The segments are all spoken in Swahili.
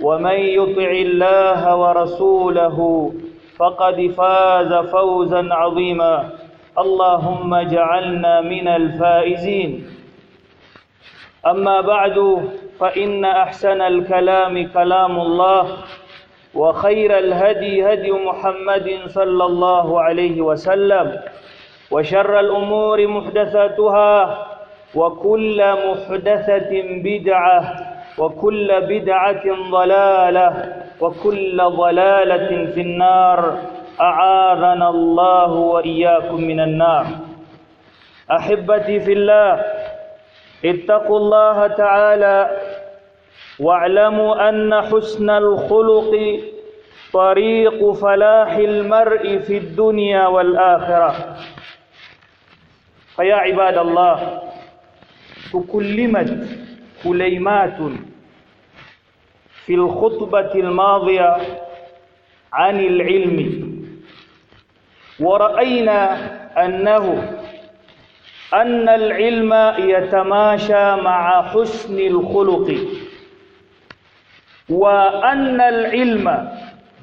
ومن يطع الله ورسوله فقد فاز فوزا عظيما. اللهم اجعلنا من الفائزين. أما بعد فإن أحسن الكلام كلام الله وخير الهدي هدي محمد صلى الله عليه وسلم وشر الأمور محدثاتها وكل محدثة بدعة وكل بدعة ضلالة وكل ضلالة في النار. أعاذنا الله وإياكم من النار. أحبتي في الله اتقوا الله تعالى واعلموا أن حسن الخلق طريق فلاح المرء في الدنيا والآخرة. فيا عباد الله تكلمت كليمات في الخطبة الماضية عن العلم. ورأينا أنه أن العلم يتماشى مع حسن الخلق وأن العلم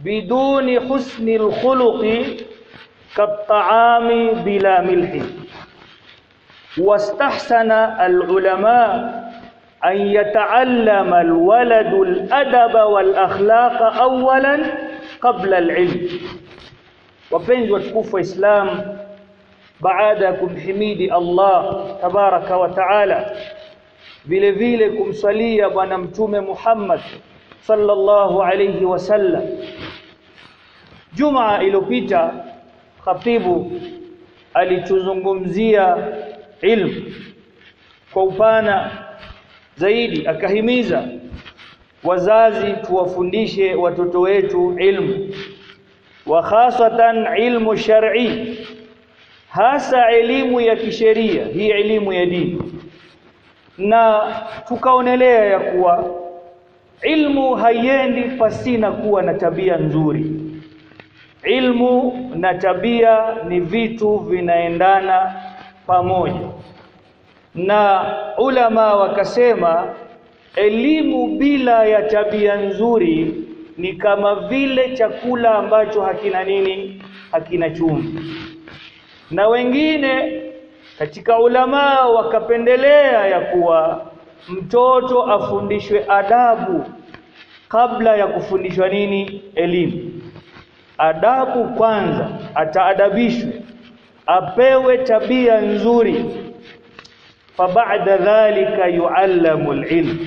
بدون حسن الخلق كالطعام بلا ملح. واستحسن العلماء أن يتعلم الولد الأدب والأخلاق أولا قبل العلم wapenzi watukufu wa Islam baada ya kumhimidi Allah tabaraka wa taala vile vile kumsalia bwana mtume Muhammad sallallahu alayhi wasallam Jumaa iliyopita khatibu alituzungumzia ilmu kwa upana zaidi akahimiza wazazi tuwafundishe watoto wetu ilmu wa hasatan ilmu shar'i hasa elimu ya kisheria hii elimu ya dini. Na tukaonelea ya kuwa ilmu haiendi pasina kuwa na tabia nzuri. Ilmu na tabia ni vitu vinaendana pamoja na ulama wakasema elimu bila ya tabia nzuri ni kama vile chakula ambacho hakina nini? Hakina chumvi. Na wengine katika ulama wakapendelea ya kuwa mtoto afundishwe adabu kabla ya kufundishwa nini? Elimu. Adabu kwanza ataadabishwe apewe tabia nzuri fabada dhalika yuallamu alilm.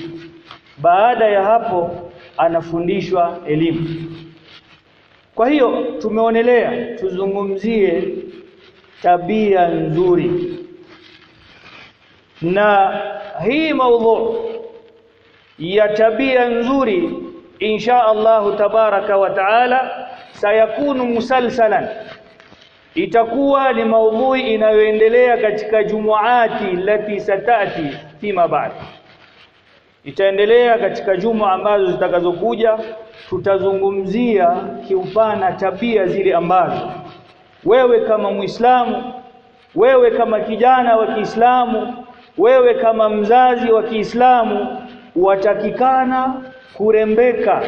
Baada ya hapo anafundishwa elimu. Kwa hiyo tumeonelea tuzungumzie tabia nzuri. Na hii maudhu ya tabia nzuri insha Allahu tabaraka wa taala sayakunu musalsalan itakuwa ni maudhui inayoendelea katika jumuati lati satati fima mabadi itaendelea katika juma ambazo zitakazokuja tutazungumzia kiupana tabia zile ambazo wewe kama Muislamu wewe kama kijana wa Kiislamu wewe kama mzazi wa Kiislamu watakikana kurembeka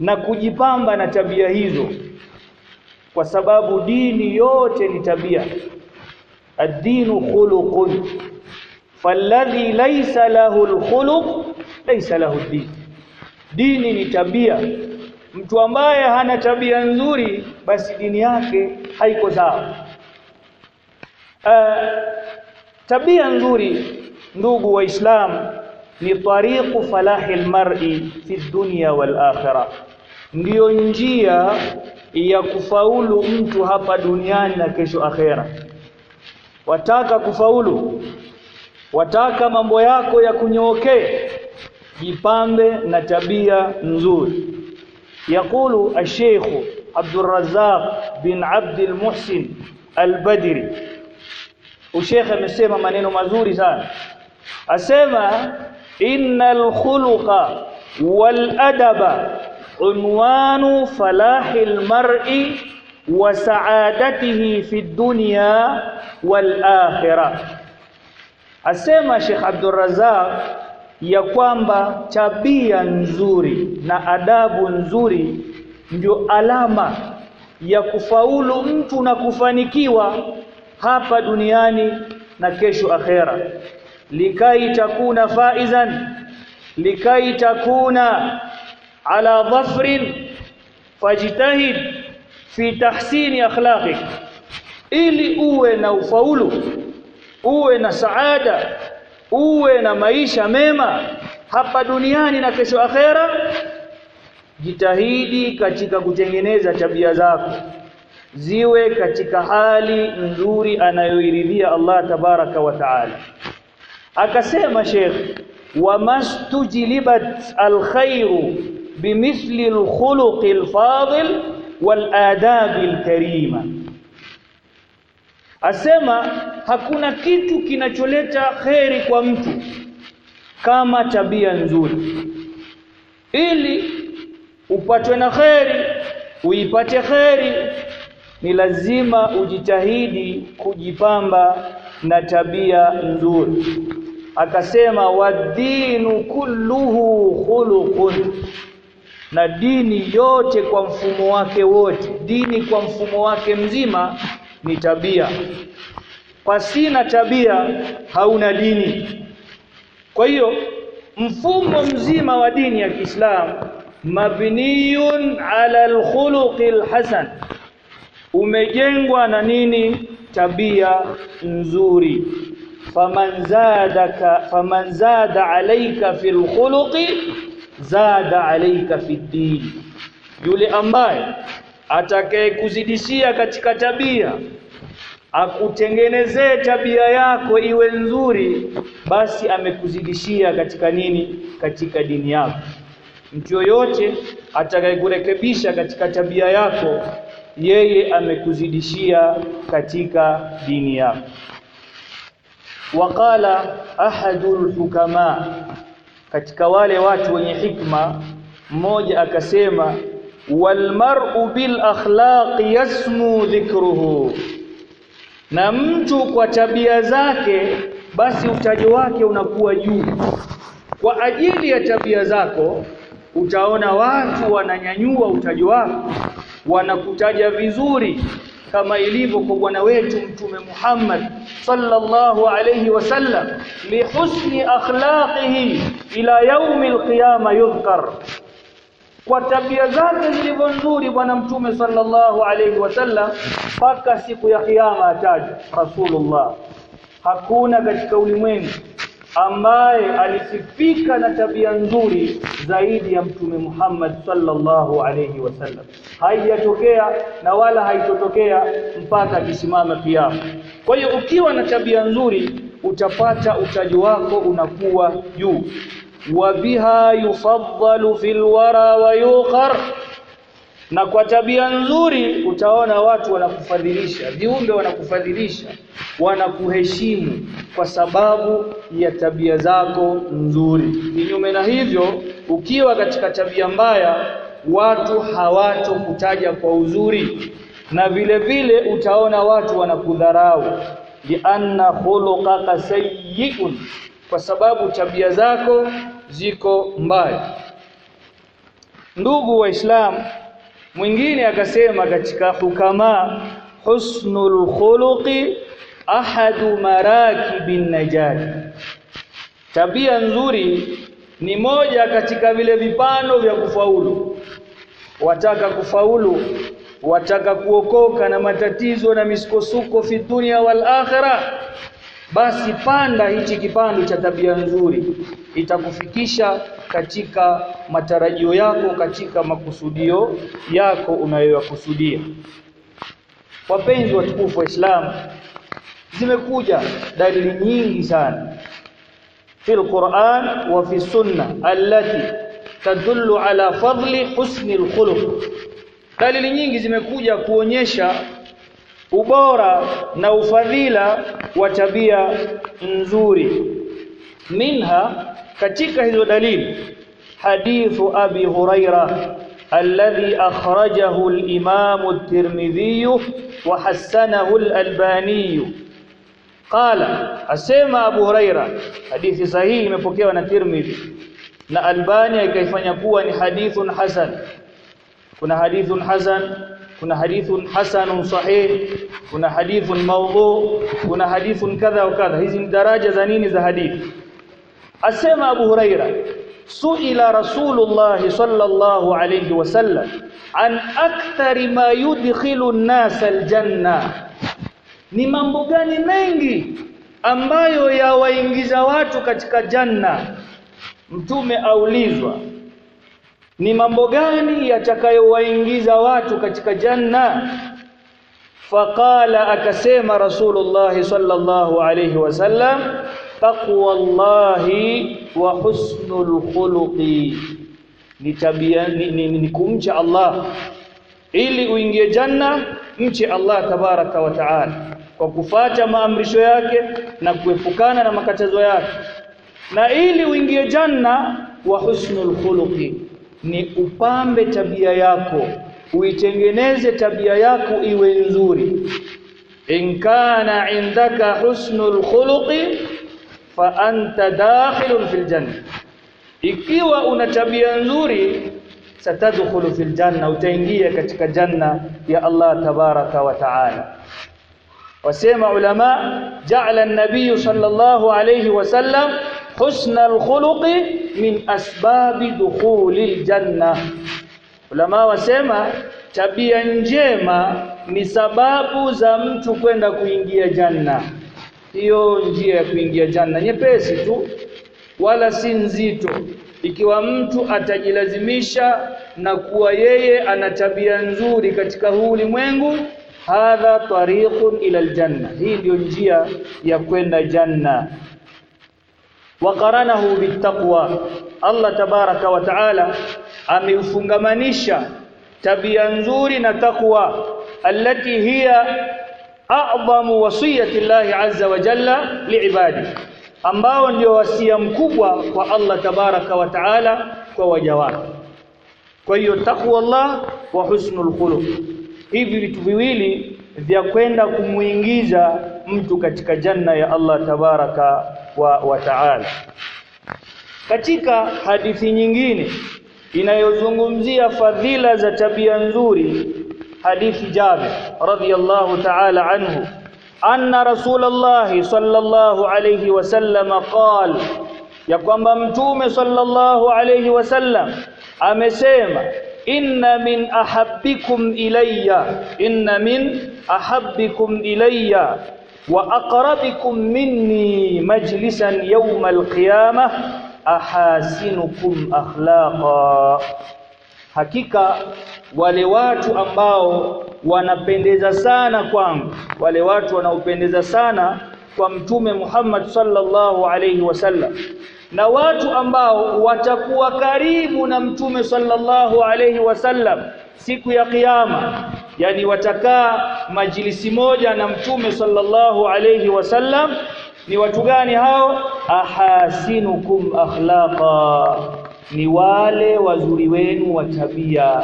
na kujipamba na tabia hizo kwa sababu dini yote ni tabia. Ad-dinu khuluqun. Falladhi laysa lahu al-khuluq laysa lahu ad-din dini ni tabia. Mtu ambaye hana tabia nzuri basi dini yake haiko sawa. Uh, tabia nzuri ndugu waislamu ni tariqu falahi almar'i fi dunya wal akhirah. Ndiyo njia ya kufaulu mtu hapa duniani na kesho akhera wataka kufaulu wataka mambo yako ya kunyookee jipambe na tabia nzuri يقول الشيخ عبد الرزاق بن عبد المحسن البدري الشيخ amesema maneno mazuri sana asema innal khuluqa wal adaba unwanu falahil mar'i wa sa'adatihi fi dunya wal akhirah. Asema Sheikh Abdul Razzaq ya kwamba tabia nzuri na adabu nzuri ndio alama ya kufaulu mtu na kufanikiwa hapa duniani na kesho akhera. Likai takuna faizan likai takuna ala dhafrin fajtahid fi tahsini akhlaqik. Ili uwe na ufaulu uwe na saada uwe na maisha mema hapa duniani na kesho akhera jitahidi katika kutengeneza tabia zako. Ziwe katika hali nzuri anayoiridhia Allah tabaraka wa taala. Akasema Sheikh wamastujlibat alkhairu bimithli الخلق الفاضل والآداب الكريمة. asema hakuna kitu kinacholeta kheri kwa mtu kama tabia nzuri. Ili upatwe na kheri uipate kheri ni lazima ujitahidi kujipamba na tabia nzuri. Akasema wadinu kulluhu khuluqun na dini yote kwa mfumo wake wote dini kwa mfumo wake mzima ni tabia. Pasina tabia hauna dini. Kwa hiyo mfumo mzima wa dini ya Kiislamu mabniyun ala alkhuluqil hasan umejengwa na nini? Tabia nzuri. Faman zada faman zada alayka fil khuluqi zada alayka fid din. Yule ambaye atakayekuzidishia katika tabia akutengenezee tabia yako iwe nzuri basi amekuzidishia katika nini? Katika dini yako. Mtu yoyote atakayekurekebisha katika tabia yako yeye amekuzidishia katika dini yako. Waqala ahadul hukama katika wale watu wenye hikma mmoja akasema walmar'u bil akhlaq yasmu dhikruhu. Na mtu kwa tabia zake basi utajo wake unakuwa juu. Kwa ajili ya tabia zako utaona watu wananyanyua utajo wako wanakutaja vizuri kama ilivyo kwa bwana wetu mtume Muhammad sallallahu alayhi wasallam lihusni akhlaqihi ila yaumil qiyama yudhkar. Kwa tabia zake zilivyo nzuri bwana mtume sallallahu alayhi wasallam mpaka siku ya kiyama ataja rasulullah. Hakuna katika ulimwengu ambaye alisifika na tabia nzuri zaidi ya mtume Muhammad sallallahu alayhi wasallam haijatokea na wala haitotokea mpaka akisimama pia kwa hiyo ukiwa na tabia nzuri utapata utaji wako unakuwa juu. Wa biha yufaddalu fil wara wa yuqar na kwa tabia nzuri utaona watu wanakufadhilisha viumbe wanakufadhilisha wanakuheshimu kwa sababu ya tabia zako nzuri. Kinyume na hivyo ukiwa katika tabia mbaya watu hawatokutaja kwa uzuri. Na vile vile utaona watu wanakudharau. Lianna khuluqaka sayyi'un. Kwa sababu tabia zako ziko mbaya. Ndugu waislamu mwingine akasema katika hukama husnul khuluqi ahadu marakibin najat. Tabia nzuri ni moja katika vile vipando vya kufaulu. Wataka kufaulu wataka kuokoka na matatizo na misukosuko fi dunia wal akhirah basi panda hichi kipando cha tabia nzuri. Itakufikisha katika matarajio yako katika makusudio yako unayoyakusudia. Wapenzi watukufu wa Islam zimekuja dalili nyingi sana fil Qur'an wa fi sunna allati tadullu ala fadli husni alkhuluq. Dalili nyingi zimekuja kuonyesha ubora na ufadhila wa tabia nzuri. Minha katika hizo dalili hadithu abi huraira alladhi akhrajahu al-imam at-tirmidhi wa hasanahu al-albani qala asema abu huraira hadithi sahihi imepokewa na tirmidhi na albani akaifanya kuwa ni hadithun hasan. Kuna hadithun hasan kuna hadithun hasanun sahih kuna hadithun mawdhu kuna hadithun kadha wa kadha. Hizi ni daraja za nini za hadithi asema abu huraira suila rasulullah sallallahu alayhi wasallam an akthari ma yudkhilu an-nas aljanna ni mambo gani mengi ambayo yawaingiza watu katika janna? Mtume aulizwa ni mambo gani yatakayowaingiza watu katika janna? Faqala akasema rasulullah sallallahu alayhi wasallam taqwallahi wa husnul khuluqi. Ni tabia ni, ni, ni kumcha Allah. Ili uingie janna mche Allah tabaraka wa taala. Kwa kufata maamrisho yake na kuepukana na makatazo yake. Na ili uingie janna wa husnul khuluqi. Ni upambe tabia yako. Uitengeneze tabia yako iwe nzuri. In kana indaka husnul khuluqi fa anta dakhilun fil janna. Ikiwa una tabia nzuri satadkhulu fil janna utaingia katika janna ya Allah tabaraka wa taala. Wasema ulama ja'ala an-nabiy sallallahu alayhi wasallam husna al-khuluq min asbabi dukhuli janna. Ulama wasema tabia njema ni sababu za mtu kwenda kuingia janna hiyo njia ya kuingia janna. Nyepesi tu wala si nzito. Ikiwa mtu atajilazimisha na kuwa yeye ana tabia nzuri katika huu ulimwengu hadha tariqun ila aljanna. Hii ndio njia ya kwenda janna. Waqaranahu bittaqwa. Allah tabaraka wa taala ameufungamanisha tabia nzuri na takwa allati hiya a'zamu wasiyati Allah azza wa jalla liibadi ambao ndio wasia mkubwa kwa Allah tabaraka wa taala kwa waja wake. Kwa hiyo takwa Allah wa husnul khuluq hivi vitu viwili vya kwenda kumuingiza mtu katika janna ya Allah tabaraka wa, wa taala. Katika hadithi nyingine inayozungumzia fadhila za tabia nzuri hadithi Jabir radhiyallahu ta'ala anhu anna rasulullah sallallahu alayhi wasallam qala ya kwamba mtume sallallahu alayhi wasallam amesema inna min ahabbikum ilayya inna min ahabbikum ilayya wa aqrabikum minni majlisan yawm alqiyamah ahasinukum akhlaqa hakika wale watu ambao wanapendeza sana kwangu wale watu wanaopendeza sana kwa mtume Muhammad sallallahu alayhi wasallam na watu ambao watakuwa karibu na mtume sallallahu alayhi wasallam siku ya kiyama yani watakaa majilisi moja na mtume sallallahu alayhi wasallam ni watu gani hao? Ahasinukum akhlaqa ni wale wazuri wenu wa tabia.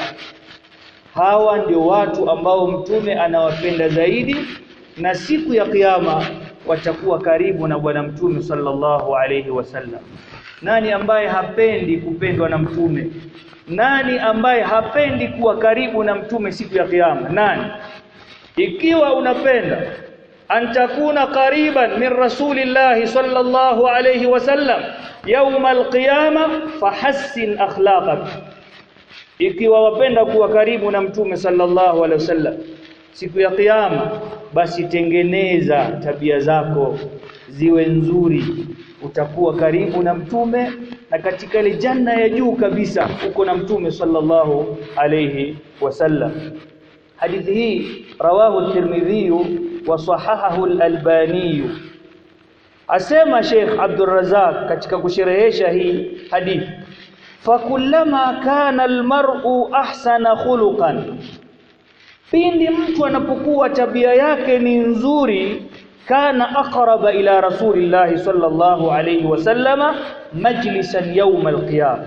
Hawa ndio watu ambao mtume anawapenda zaidi na siku ya kiyama watakuwa karibu na bwana mtume sallallahu alayhi wasallam nani ambaye hapendi kupendwa na mtume? Nani ambaye hapendi kuwa karibu na mtume siku ya kiyama? Nani? Ikiwa unapenda an takuna qariban min rasulillahi sallallahu alayhi wasallam yawm alqiyama fahassin akhlaqak. Ikiwa wapenda kuwa karibu na mtume sallallahu alaihi wasallam siku ya kiyama basi tengeneza tabia zako ziwe nzuri. Utakuwa karibu na mtume na katika ile janna ya juu kabisa uko na mtume sallallahu alayhi wasallam hadithi hii rawahu tirmidhi wa sahahahu al-Albani asema Sheikh Abdul Razzaq katika kusherehesha hii hadithi fakullama kana almar'u ahsana khuluqan. Pindi mtu anapokuwa tabia yake ni nzuri kana aqraba ila rasulillahi sallallahu alayhi wasallama majlisan yawm alqiyam.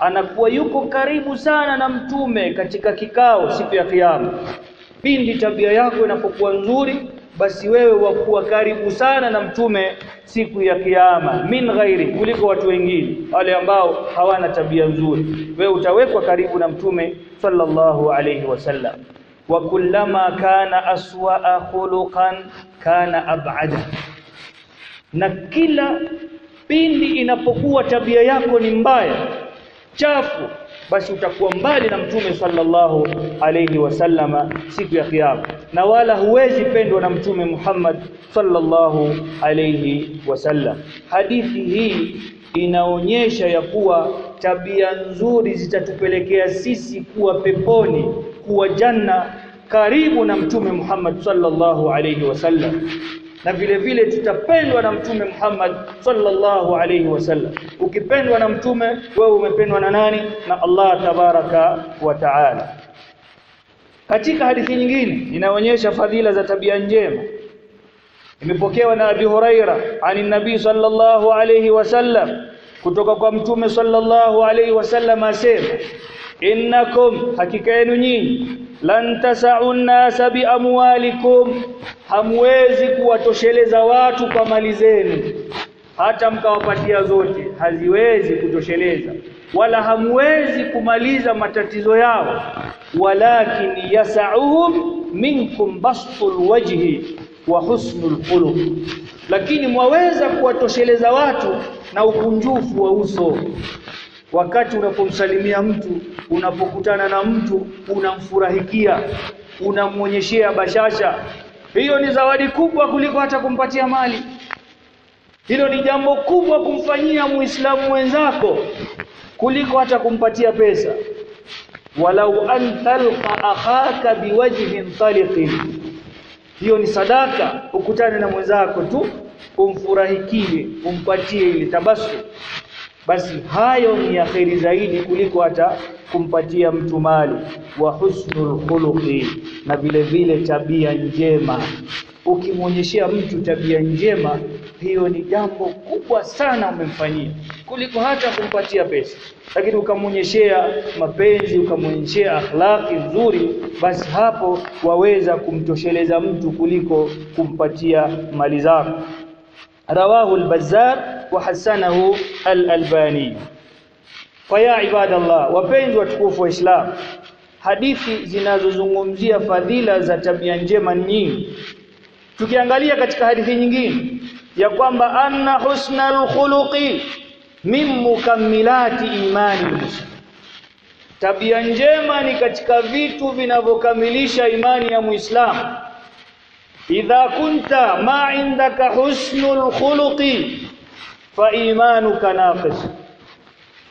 Anakuwa yuko karibu sana na mtume katika kikao siku ya kiyama. Pindi tabia yako inapokuwa nzuri basi wewe wakuwa karibu sana na mtume siku ya kiyama min ghairi kuliko watu wengine wale ambao hawana tabia nzuri. Wewe utawekwa karibu na mtume sallallahu alayhi wasallam wa kullama kana aswa khuluqan kana ab'ada. Na kila pindi inapokuwa tabia yako ni mbaya chafu basi utakuwa mbali na mtume sallallahu alayhi wasallama siku ya kiyama. Na wala huwezi pendwa na mtume Muhammad sallallahu alayhi wasallam hadithi hii inaonyesha ya kuwa tabia nzuri zitatupelekea sisi kuwa peponi kuwa janna karibu na mtume Muhammad sallallahu alayhi wasallam na vile vile tutapendwa na mtume Muhammad sallallahu alayhi wasallam ukipendwa na mtume wewe umependwa na nani? Na Allah tabaraka wa taala. Katika hadithi nyingine inaonyesha fadhila za tabia njema. Imepokewa na Abi Huraira ani nabii sallallahu alayhi wasallam kutoka kwa mtume sallallahu alayhi wasallam asema innakum hakika yenu nyinyi lan tasau nnasa biamwalikum. Hamwezi kuwatosheleza watu kwa mali zenu. Hata mkawapatia zote haziwezi kutosheleza. Wala hamwezi kumaliza matatizo yao. Walakin yasauhum minkum bastul wajhi wa husnul khuluq. Lakini mwaweza kuwatosheleza watu na ukunjufu wa uso. Wakati unapomsalimia mtu unapokutana na mtu unamfurahikia unamwonyeshea bashasha. Hiyo ni zawadi kubwa kuliko hata kumpatia mali. Hilo ni jambo kubwa kumfanyia muislamu wenzako kuliko hata kumpatia pesa. Walau an talqa akhaka biwajhin taliqin. Hiyo ni sadaka ukutane na mwenzako tu umfurahikie umpatie ile tabasu basi hayo ni ya kheri zaidi kuliko hata kumpatia mtu mali. Wa husnul khuluqi na vile vile tabia njema. Ukimwonyeshea mtu tabia njema hiyo ni jambo kubwa sana umemfanyia kuliko hata kumpatia pesa. Lakini ukamwonyeshea mapenzi ukamwonyeshea akhlaki nzuri basi hapo waweza kumtosheleza mtu kuliko kumpatia mali zako. Rawahu al-bazzar وحسنه الألباني فيا عباد الله wapenzi watukufu wa Islam hadithi zinazozungumzia fadhila za tabia njema nyingi tukiangalia katika hadithi nyingine ya kwamba anna husnal khuluqi min mukammilati imani muslim tabia njema ni katika vitu vinavyokamilisha imani ya muislamu idha kunta ma indaka husnul khuluqi fa imanuka naqis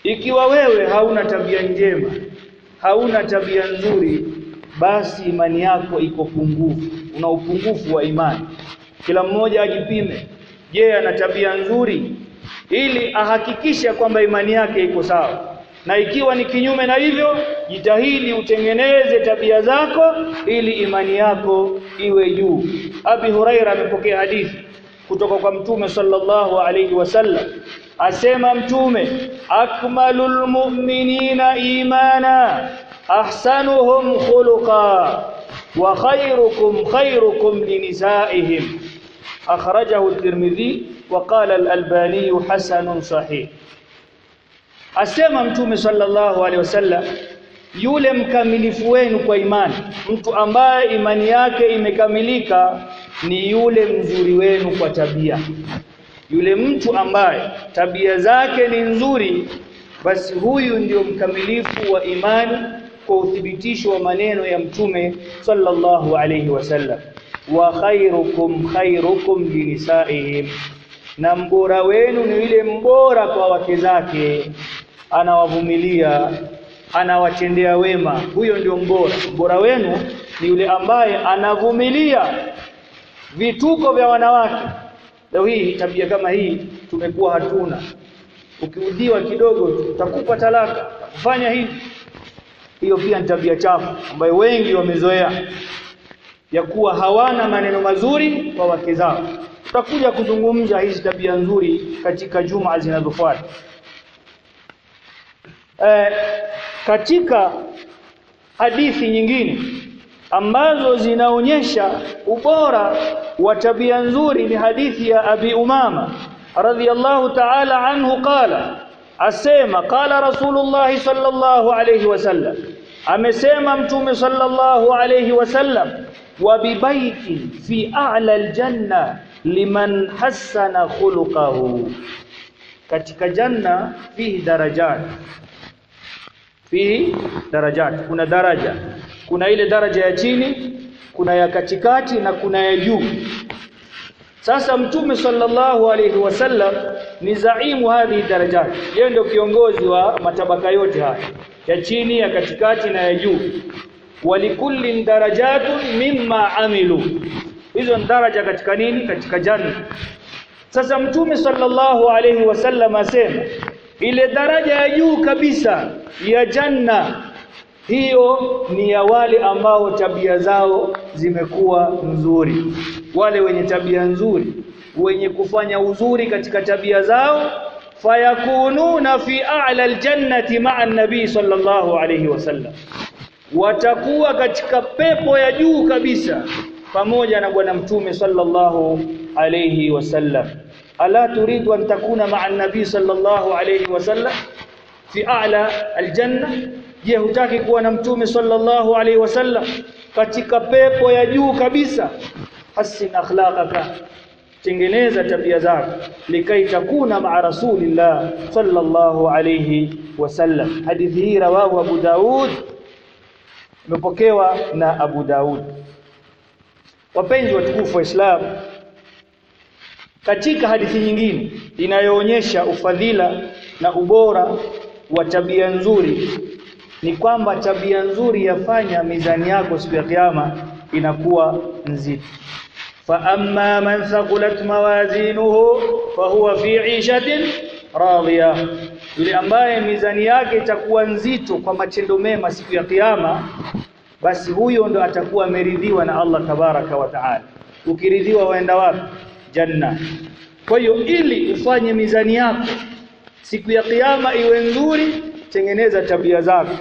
ikiwa wewe hauna tabia njema hauna tabia nzuri basi imani yako iko pungufu una upungufu wa imani. Kila mmoja ajipime je ana tabia nzuri? Ili ahakikishe kwamba imani yake iko sawa. Na ikiwa ni kinyume na hivyo jitahidi utengeneze tabia zako ili imani yako iwe juu. Abi Huraira amepokea hadithi kutoka kwa mtume sallallahu alayhi wasallam. Asema mtume akmalul mu'minina imana ahsanuhum khuluqa wa khayrukum khayrukum linisaihim. Akhrajahu at-Tirmidhi wa qala al-Albani hasanun sahih. Asema mtume sallallahu alaihi wasallam yule mkamilifu wenu kwa imani mtu ambaye imani yake imekamilika ni yule mzuri wenu kwa tabia. Yule mtu ambaye tabia zake ni nzuri basi huyu ndiyo mkamilifu wa imani kwa uthibitisho wa maneno ya mtume sallallahu alayhi wasallam wa khairukum khairukum linisaihim na mbora wenu ni yule mbora kwa wake zake. Anawavumilia anawatendea wema. Huyo ndio mbora. Mbora wenu ni yule ambaye anavumilia vituko vya wanawake. Leo hii tabia kama hii tumekuwa hatuna. Ukiudhiwa kidogo utakupa talaka kufanya hivi. Hiyo pia ni tabia chafu ambayo wengi wamezoea ya kuwa hawana maneno mazuri kwa wake zao. Tutakuja kuzungumza hizi tabia nzuri katika juma zinazofuata. Eh, katika hadithi nyingine ambazo zinaonyesha ubora wa tabia nzuri ni hadithi ya Abi Umama radhiyallahu ta'ala anhu qala asema qala Rasulullah sallallahu alayhi wasallam amesema mtume sallallahu alayhi wasallam wa bibaiti fi a'la aljanna liman hassana khuluquhu. Katika janna fihi darajat fihi darajat kuna daraja kuna ile daraja ya chini kuna ya katikati na kuna ya juu. Sasa mtume sallallahu alayhi wasallam ni zaimu hadhi darajati yeye ndio kiongozi wa matabaka yote haya ya chini ya katikati na ya juu. Walikulli darajatun mimma amilu. Hizo daraja katika nini? Katika janna sasa mtume sallallahu alayhi wasallam asema ile daraja ya juu kabisa ya janna hiyo ni ya wale ambao tabia zao zimekuwa nzuri. Wale wenye tabia nzuri wenye kufanya uzuri katika tabia zao fayakununa fi a'la aljannati ma'a an-nabi sallallahu alayhi wasallam watakuwa katika pepo ya juu kabisa pamoja na bwana mtume sallallahu alayhi wasallam ala turidu an takuna ma'a an-nabi sallallahu alayhi wasallam fi a'la aljanna je hutaki kuwa na mtume sallallahu alaihi wasallam? Katika pepo ya juu kabisa. Hasin akhlaqaka. Tengeneza tabia zako. Likai takuna ma'a rasulillah sallallahu alayhi wasallam. Hadithi hii rawahu abu daud. Imepokewa na abu daud. Wapenzi watukufu wa islam katika hadithi nyingine inayoonyesha ufadhila na ubora wa tabia nzuri ni kwamba tabia nzuri yafanya mizani yako siku ya kiyama inakuwa nzito. Fa amma man thaqulat mawazinuhu fa huwa fi 'ishatin radhiya yule ambaye mizani yake itakuwa nzito kwa matendo mema siku ya kiyama basi huyo ndo atakuwa ameridhiwa na Allah tabaraka wa taala. Ukiridhiwa waenda wapi? Janna. Kwa hiyo ili ufanye mizani yako siku ya kiyama iwe nzuri tengeneza tabia zako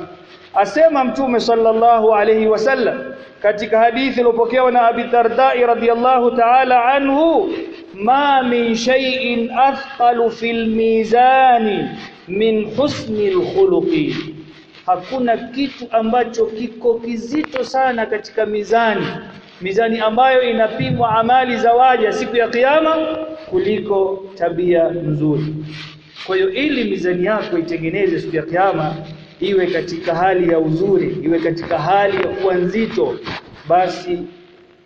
asema mtume sallallahu alayhi wasallam katika hadithi iliyopokewa na Abi Darda radhiyallahu ta'ala anhu ma min shay'in athqalu fil mizani min husni alkhuluqi. Hakuna kitu ambacho kiko kizito sana katika mizani. Mizani ambayo inapimwa amali za waja siku ya kiyama kuliko tabia nzuri. Kwa hiyo ili mizani yako itengeneze siku ya kiyama iwe katika hali ya uzuri iwe katika hali ya kuwa nzito basi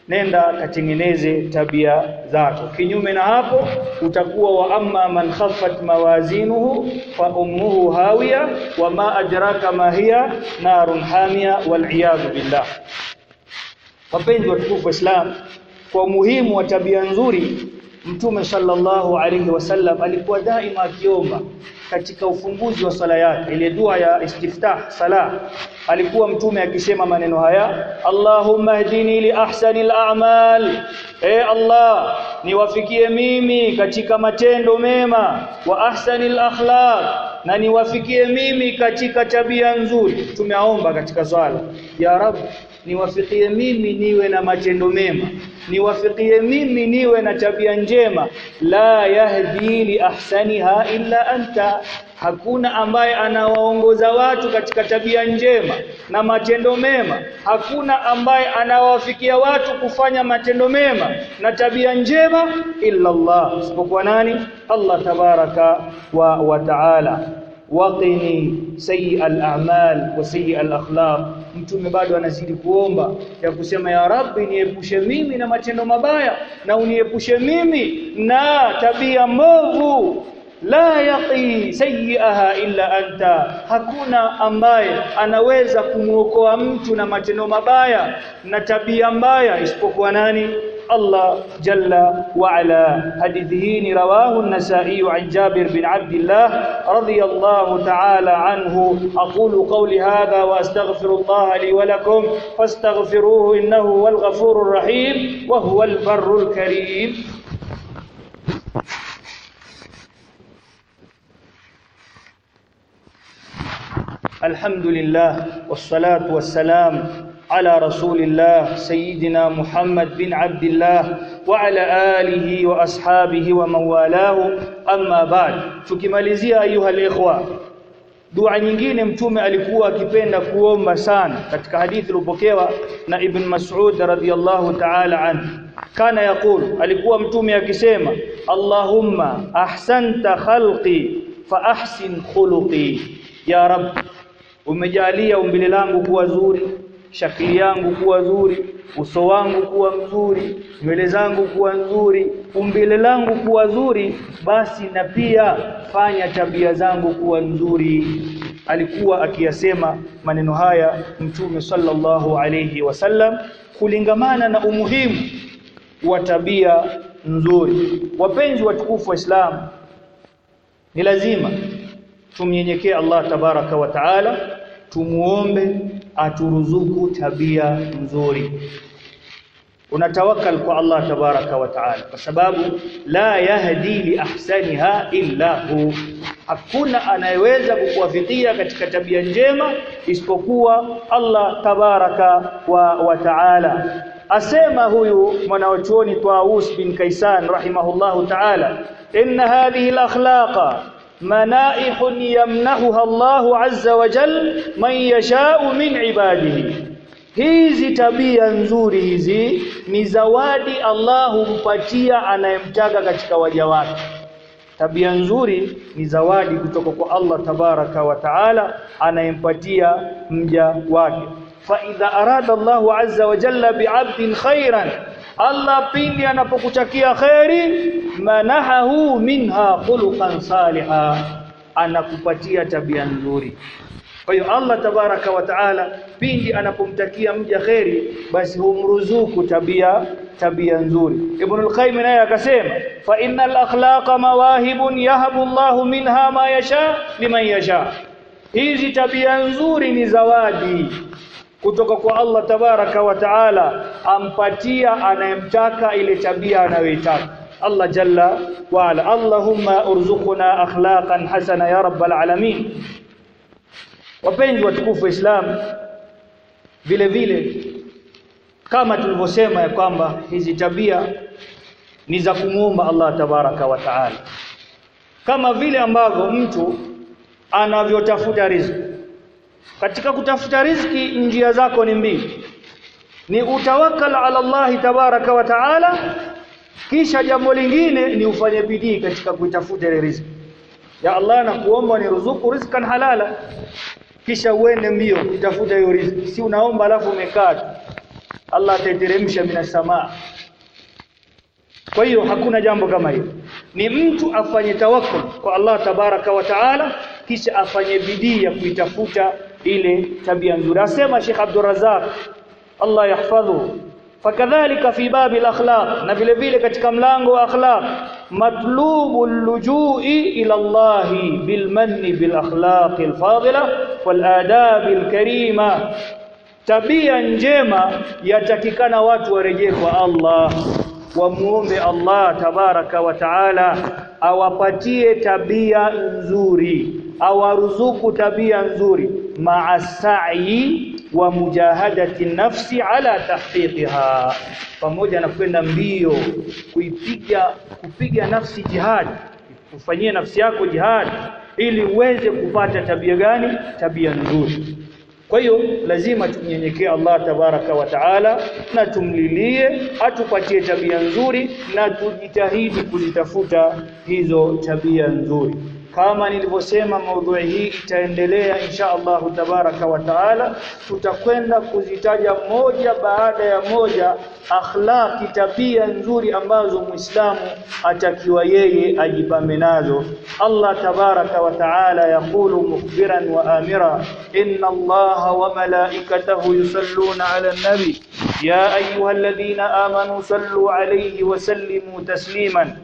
nenda katengeneze tabia zako. Kinyume na hapo utakuwa wa amma man khaffat mawazinuhu fa ummuhu hawiya wa ma ajraka ma hiya narun hamia wal billah. Wapenzi watukufu Islam kwa umuhimu wa tabia nzuri Mtume sallallahu alaihi wasallam alikuwa daima akiomba katika ufunguzi wa sala yake ile dua ya istiftah sala alikuwa mtume akisema maneno haya Allahumma hdini li ahsanil a'mal. E Allah niwafikie mimi katika matendo mema wa ahsanil akhlaq na niwafikie mimi katika tabia nzuri. Tumeaomba katika swala. Ya rab niwafikie mimi niwe na matendo mema. Niwafikie mimi niwe na tabia njema. La yahdi li ahsaniha illa anta. Hakuna ambaye anawaongoza watu katika tabia njema na matendo mema. Hakuna ambaye anawafikia watu kufanya matendo mema na tabia njema illa Allah. Isipokuwa nani? Allah tabaraka wa, wa taala. Waqini sayyi al-a'mal wa sayyi al-akhlaq mtume bado anazidi kuomba ya kusema ya rabbi niepushe mimi na matendo mabaya na uniepushe mimi na tabia mbovu. La yaqi sayyi'aha illa anta. Hakuna ambaye anaweza kumuokoa mtu na matendo mabaya na tabia mbaya isipokuwa nani الله جل وعلا. حديثه رواه النسائي عن جابر بن عبد الله رضي الله تعالى عنه. أقول قولي هذا وأستغفر الله لي ولكم فاستغفروه إنه هو الغفور الرحيم وهو البر الكريم. الحمد لله والصلاة والسلام على رسول الله سيدنا محمد بن عبد الله وعلى آله وأصحابه ومن والاه أما بعد tukimalizia ayuha alikhwa dua nyingine mtume alikuwa akipenda kuomba sana katika hadithi iliyopokewa na Ibn Mas'ud radhiyallahu ta'ala anhu kana yaqul alikuwa mtume akisema Allahumma ahsanta khalqi fa ahsin khuluqi ya rab umejalia umbile langu kuwa zuri shakili yangu kuwa nzuri uso wangu kuwa mzuri nywele zangu kuwa nzuri umbile langu kuwa nzuri basi na pia fanya tabia zangu kuwa nzuri. Alikuwa akiyasema maneno haya mtume sallallahu alayhi wasallam kulingamana na umuhimu wa tabia nzuri. Wapenzi watukufu wa Islam ni lazima tumnyenyekee Allah tabaraka wa taala tumuombe aturuzuku tabia nzuri. Unatawakal kwa Allah tabaraka wa taala kwa sababu la yahdi li ahsaniha illa hu. Hakuna anayeweza kukuwafikia katika tabia njema isipokuwa Allah tabaraka wa, wa taala. Asema huyu mwanachuoni Tawus bin Kaisan rahimahullahu taala inna hadhihi al-akhlaqa manaihun yamnahuha Allahu azza wa jal man yashau min ibadihi Hizi tabia nzuri hizi ni zawadi Allah humpatia anayemtaka katika waja wake. Tabia nzuri ni zawadi kutoka kwa Allah tabaraka wa taala anayempatia mja wake. Fa idha arada Allahu azza wa jalla bi'abdin khairan Allah pindi anapokutakia khairi manahahu minha khuluqan saliha anakupatia tabia nzuri. Kwa hiyo Allah tabaraka wa taala pindi anapomtakia mja khairi basi humruzuku tabia tabia nzuri. Ibn al-Qayyim naye akasema fa innal akhlaqa mawahibun yahabu Allahu minha ma yasha liman yasha. Hizi tabia nzuri ni zawadi kutoka kwa Allah tabaraka wa taala ampatia anayemtaka ile tabia anayoitaka. Allah jalla wa ala Allahumma urzuqna akhlaqan hasana ya rabbal alamin. Wapenzi watukufu wa Islam vile vile kama tulivyosema ya kwamba hizi tabia ni za kumuomba Allah tabaraka wa taala. Kama vile ambavyo mtu anavyotafuta riziki katika kutafuta riziki njia zako ni mbili. Ni utawakkal ala Allah tabaraka wa taala kisha jambo lingine ni ufanye bidii katika kuitafuta ile riziki. Ya Allah na kuomba ni ruzuku rizkan halala. Kisha uende mbio kutafuta hiyo riziki. Si unaomba alafu umekaa Allah ataiteremsha minasamaa kwa hiyo hakuna jambo kama hilo. Ni mtu afanye tawakkul kwa Allah tabaraka wa taala kisha afanye bidii ya kuitafuta ile tabia nzuri. Asema Sheikh Abdul Allah yahfadhu. Fakadhalika fi babi al-akhlaq na vile vile katika mlango wa akhlaq. Matlubu lujui ila Allah bil manni bil akhlaq al fadila wal adab al karima. Tabia njema yatakikana watu warejee kwa Allah. Wamuombe Allah tabaraka wa taala awapatie tabia nzuri awaruzuku tabia nzuri maasai wa mujahadati nafsi ala tahqiqiha. Pamoja na kwenda mbio kuipiga kupiga nafsi jihad kufanyia nafsi yako jihad ili uweze kupata tabia gani? Tabia nzuri. Kwa hiyo lazima tumnyenyekee Allah tabaraka wa taala na tumlilie atupatie tabia nzuri na tujitahidi kuzitafuta hizo tabia nzuri kama nilivyosema maudhui hii itaendelea insha Allah tabaraka wa taala tutakwenda kuzitaja moja baada ya moja akhlaqi tabia nzuri ambazo muislamu atakiwa yeye ajipame nazo Allah tabaraka wa taala yakulu mukhbiran wa amira inna Allah wa malaikatahu yusalluna ala nabi ya ayyuhalladhina amanu sallu alayhi wa sallimu tasliman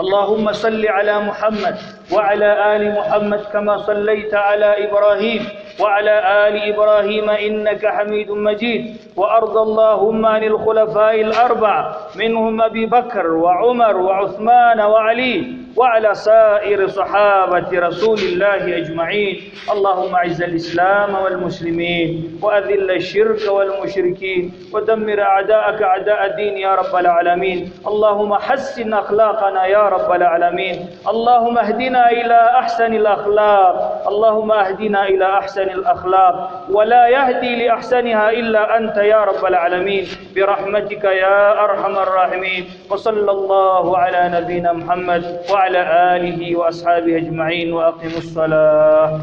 اللهم صل على محمد وعلى آل محمد كما صليت على إبراهيم وعلى آل إبراهيم إنك حميد مجيد. وأرض اللهم عن الخلفاء الأربعة منهم أبي بكر وعمر وعثمان وعلي. وعلى سائر صحابة رسول الله أجمعين. اللهم أعز الإسلام والمسلمين وأذل الشرك والمشركين ودمر أعداءك أعداء الدين يا رب العالمين. اللهم حسن أخلاقنا يا رب العالمين. اللهم اهدنا إلى أحسن الأخلاق. اللهم اهدنا إلى أحسن الأخلاق. ولا يهدي لأحسنها إلا أنت يا رب العالمين. برحمتك يا أرحم الراحمين. وصلى الله على نبينا محمد وعلى آله وأصحابه أجمعين وأقم الصلاة.